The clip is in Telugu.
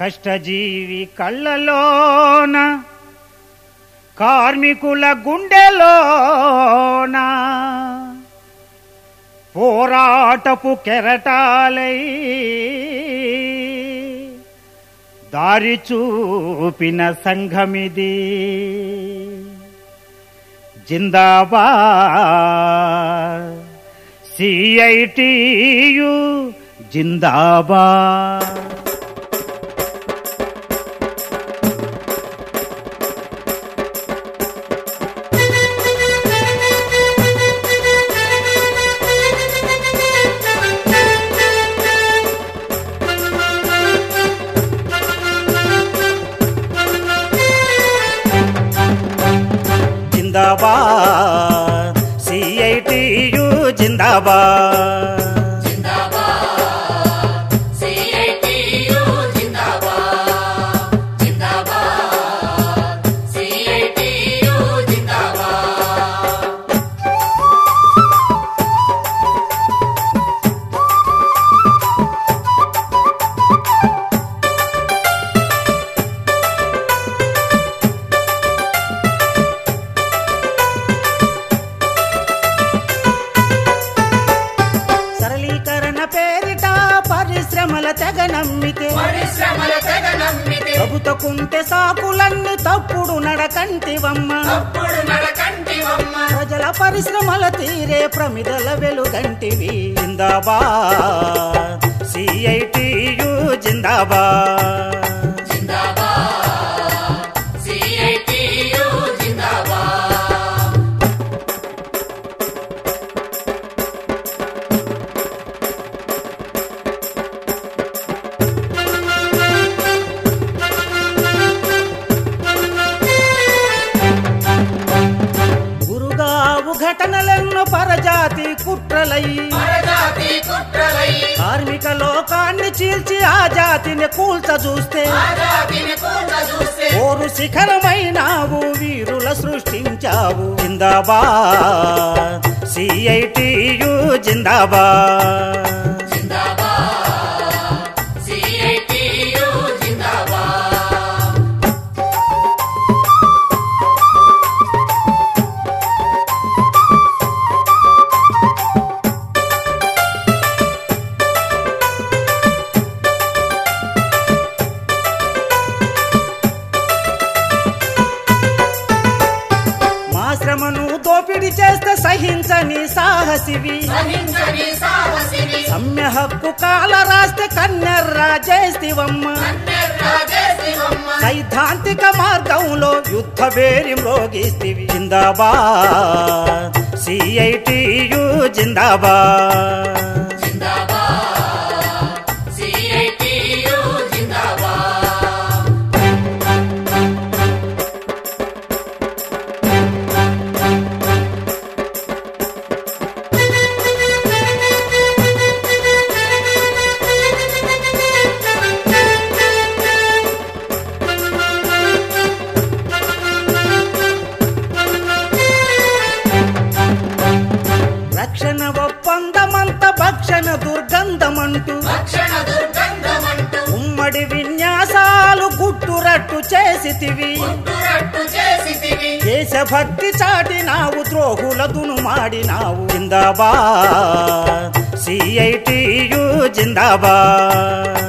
కష్టజీవి కళ్ళలోన కార్మికుల గుండెలోన. పోరాటపు కెరటాలై దారి చూపిన సంఘమిది. జిందాబాద్ సిఐటియు జిందాబాద్. జిందాబాద్. సిఐటియు జిందాబాద్. తెగ నమ్మితే పరిశ్రమల తెగ నమ్మితే ప్రభుత్వ కుంటె సాకులన్నీ తప్పుడు నడకంటివమ్మ. తప్పుడు నడకంటివమ్మ. ప్రజల పరిశ్రమల తీరే ప్రమిదల వెలుగంటివి జిందాబాద్. సిఐటియు జిందాబాద్. జిందాబాద్. ఘటనలెన్నో పరజాతి కుట్రలై. కార్మిక లోకాన్ని చీల్చి ఆ జాతిని కూల్చ చూస్తే. ఓరు శిఖరమైనావు వీరుల సృష్టించావు. జిందాబాద్. సిఐటియు జిందాబాద్. శ్రమను దోపిడి చేస్తే సహించని సాహసివి. సమ్య హక్కు కాల రాస్తే కన్నెర్రా చేస్తివమ్మ సైద్ధాంతిక మార్గంలో యుద్ధ వేరి మ్రోగిస్తివి. జిందాబాద్. సిఐటియు జిందాబాద్. భక్షణ దుర్గంధమంటూ. ఉమ్మడి విన్యాసాలు గుట్టురట్టు చేసితివి. దేశభక్తి చాటినావు ద్రోహుల దునుమాడినావు జిందాబాద్ సిఐటియు జిందాబాద్.